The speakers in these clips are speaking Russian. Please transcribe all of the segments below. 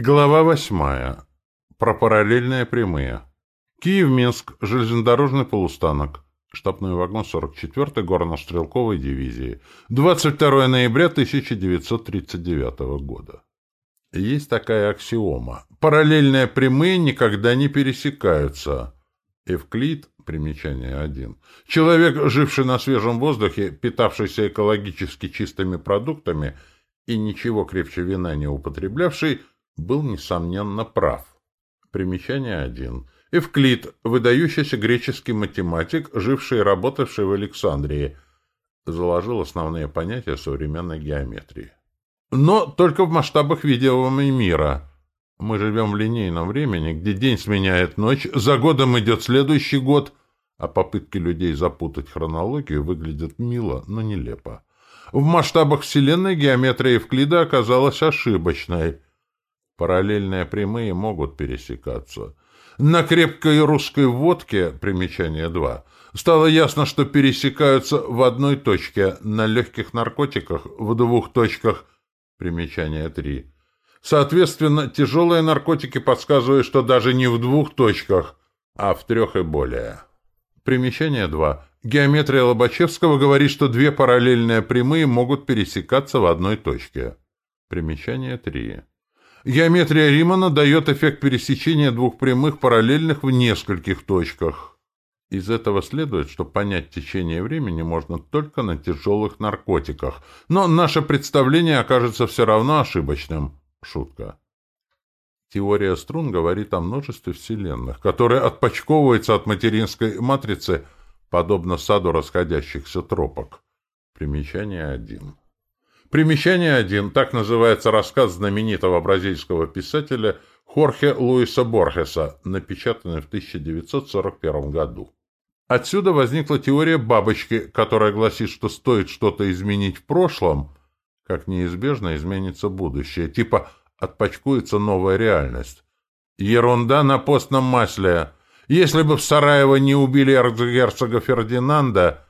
Глава восьмая. Про параллельные прямые. Киев-Минск. Железнодорожный полустанок. Штабной вагон 44-й горно-стрелковой дивизии. 22 ноября 1939 года. Есть такая аксиома. Параллельные прямые никогда не пересекаются. Эвклид, примечание 1. Человек, живший на свежем воздухе, питавшийся экологически чистыми продуктами и ничего крепче вина не употреблявший, был, несомненно, прав. Примечание 1. Эвклид, выдающийся греческий математик, живший и работавший в Александрии, заложил основные понятия современной геометрии. Но только в масштабах видимого мира. Мы живем в линейном времени, где день сменяет ночь, за годом идет следующий год, а попытки людей запутать хронологию выглядят мило, но нелепо. В масштабах Вселенной геометрия Евклида оказалась ошибочной – Параллельные прямые могут пересекаться. На крепкой русской водке, примечание 2, стало ясно, что пересекаются в одной точке, на легких наркотиках в двух точках, примечание 3. Соответственно, тяжелые наркотики подсказывают, что даже не в двух точках, а в трех и более. Примечание 2. Геометрия Лобачевского говорит, что две параллельные прямые могут пересекаться в одной точке. Примечание 3. Геометрия Римана дает эффект пересечения двух прямых параллельных в нескольких точках. Из этого следует, что понять течение времени можно только на тяжелых наркотиках, но наше представление окажется все равно ошибочным. Шутка. Теория струн говорит о множестве вселенных, которые отпочковываются от материнской матрицы, подобно саду расходящихся тропок. Примечание 1. Примечание 1. Так называется рассказ знаменитого бразильского писателя Хорхе Луиса Борхеса, напечатанный в 1941 году. Отсюда возникла теория бабочки, которая гласит, что стоит что-то изменить в прошлом, как неизбежно изменится будущее, типа отпочкуется новая реальность. Ерунда на постном масле. Если бы в Сараево не убили герцога Фердинанда,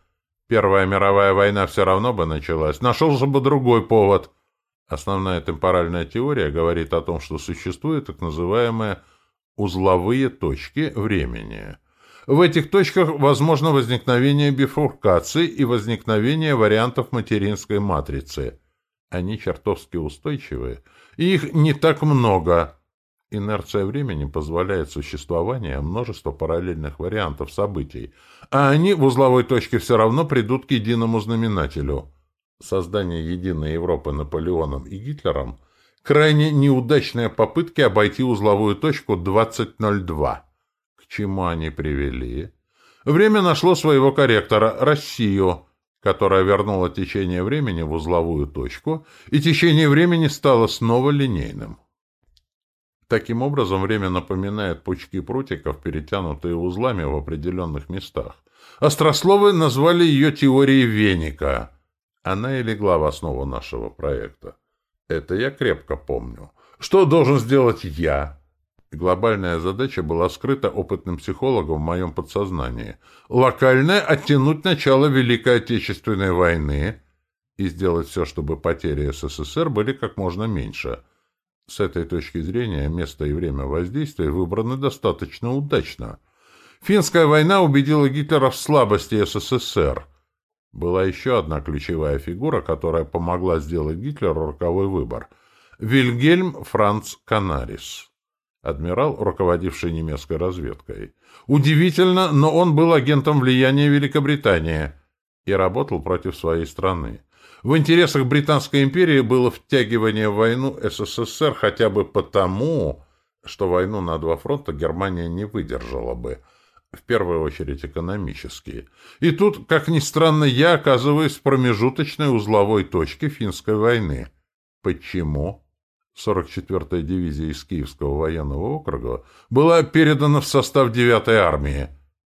Первая мировая война все равно бы началась. Нашелся бы другой повод. Основная темпоральная теория говорит о том, что существуют так называемые узловые точки времени. В этих точках возможно возникновение бифуркаций и возникновение вариантов материнской матрицы. Они чертовски устойчивые, и их не так много – Инерция времени позволяет существование множества параллельных вариантов событий, а они в узловой точке все равно придут к единому знаменателю. Создание единой Европы Наполеоном и Гитлером – крайне неудачные попытки обойти узловую точку 2002. К чему они привели? Время нашло своего корректора – Россию – которая вернула течение времени в узловую точку, и течение времени стало снова линейным. Таким образом, время напоминает пучки прутиков, перетянутые узлами в определенных местах. Острословы назвали ее теорией веника. Она и легла в основу нашего проекта. Это я крепко помню. Что должен сделать я? Глобальная задача была скрыта опытным психологом в моем подсознании. Локальная — оттянуть начало Великой Отечественной войны и сделать все, чтобы потери СССР были как можно меньше — с этой точки зрения место и время воздействия выбраны достаточно удачно. Финская война убедила Гитлера в слабости СССР. Была еще одна ключевая фигура, которая помогла сделать Гитлеру роковой выбор. Вильгельм Франц Канарис. Адмирал, руководивший немецкой разведкой. Удивительно, но он был агентом влияния Великобритании и работал против своей страны. В интересах Британской империи было втягивание в войну СССР хотя бы потому, что войну на два фронта Германия не выдержала бы, в первую очередь экономически. И тут, как ни странно, я оказываюсь в промежуточной узловой точке финской войны. Почему? 44-я дивизия из Киевского военного округа была передана в состав 9-й армии,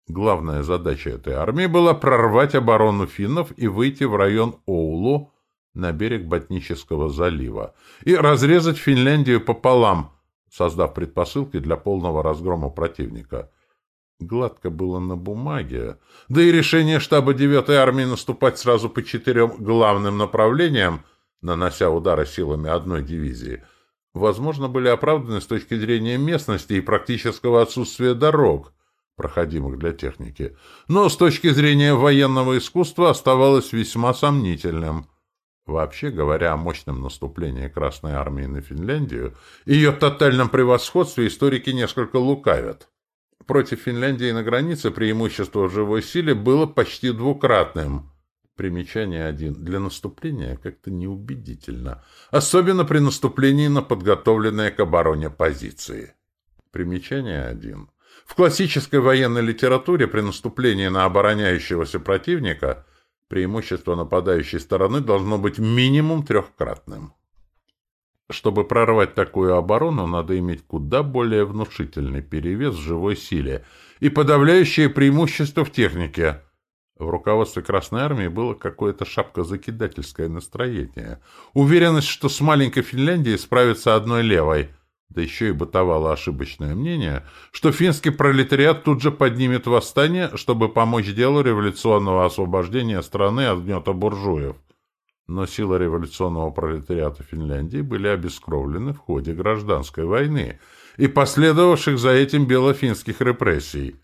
Главная задача этой армии была прорвать оборону финнов и выйти в район Оулу на берег Ботнического залива и разрезать Финляндию пополам, создав предпосылки для полного разгрома противника. Гладко было на бумаге, да и решение штаба 9-й армии наступать сразу по четырем главным направлениям, нанося удары силами одной дивизии, возможно, были оправданы с точки зрения местности и практического отсутствия дорог, проходимых для техники, но с точки зрения военного искусства оставалось весьма сомнительным. Вообще говоря о мощном наступлении Красной Армии на Финляндию ее тотальном превосходстве историки несколько лукавят. Против Финляндии на границе преимущество в живой силе было почти двукратным. Примечание один. Для наступления как-то неубедительно. Особенно при наступлении на подготовленные к обороне позиции. Примечание один. В классической военной литературе при наступлении на обороняющегося противника преимущество нападающей стороны должно быть минимум трехкратным. Чтобы прорвать такую оборону, надо иметь куда более внушительный перевес в живой силе и подавляющее преимущество в технике. В руководстве Красной Армии было какое-то шапкозакидательское настроение. Уверенность, что с маленькой Финляндией справится одной левой. Да еще и бытовало ошибочное мнение, что финский пролетариат тут же поднимет восстание, чтобы помочь делу революционного освобождения страны от гнета буржуев но силы революционного пролетариата Финляндии были обескровлены в ходе гражданской войны и последовавших за этим белофинских репрессий.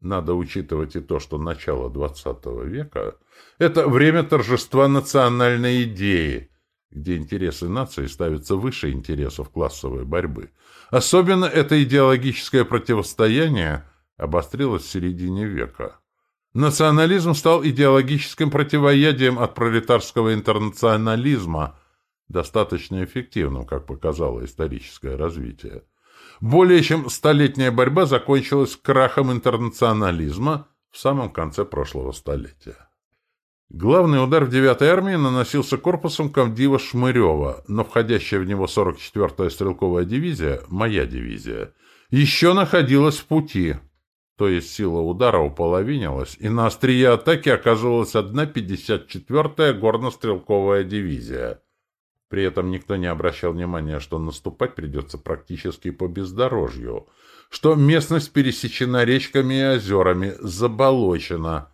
Надо учитывать и то, что начало XX века – это время торжества национальной идеи, где интересы нации ставятся выше интересов классовой борьбы. Особенно это идеологическое противостояние обострилось в середине века. Национализм стал идеологическим противоядием от пролетарского интернационализма, достаточно эффективным, как показало историческое развитие. Более чем столетняя борьба закончилась крахом интернационализма в самом конце прошлого столетия. Главный удар в 9-й армии наносился корпусом комдива Шмырева, но входящая в него 44-я стрелковая дивизия, моя дивизия, еще находилась в пути – то есть сила удара уполовинилась, и на острие атаки оказывалась одна 54-я горно-стрелковая дивизия. При этом никто не обращал внимания, что наступать придется практически по бездорожью, что местность пересечена речками и озерами, заболочена,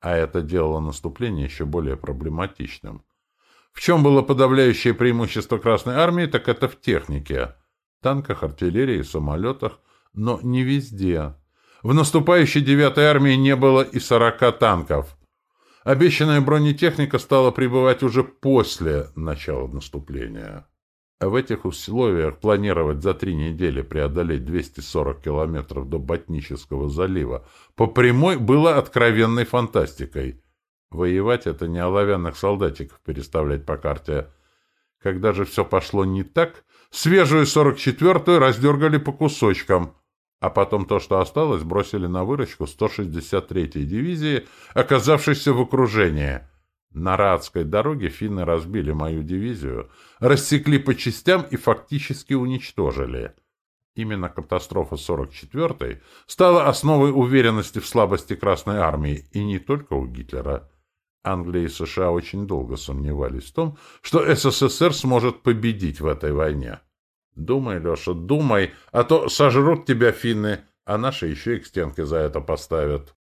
а это делало наступление еще более проблематичным. В чем было подавляющее преимущество Красной Армии, так это в технике. Танках, артиллерии, самолетах, но не везде. В наступающей девятой армии не было и сорока танков. Обещанная бронетехника стала прибывать уже после начала наступления. А в этих условиях планировать за три недели преодолеть 240 километров до Ботнического залива по прямой было откровенной фантастикой. Воевать — это не оловянных солдатиков переставлять по карте. Когда же все пошло не так, свежую 44-ю раздергали по кусочкам — а потом то, что осталось, бросили на выручку 163-й дивизии, оказавшейся в окружении. На Радской дороге финны разбили мою дивизию, рассекли по частям и фактически уничтожили. Именно катастрофа 44-й стала основой уверенности в слабости Красной Армии, и не только у Гитлера. Англия и США очень долго сомневались в том, что СССР сможет победить в этой войне. Думай, Леша, думай, а то сожрут тебя финны, а наши еще и к стенке за это поставят.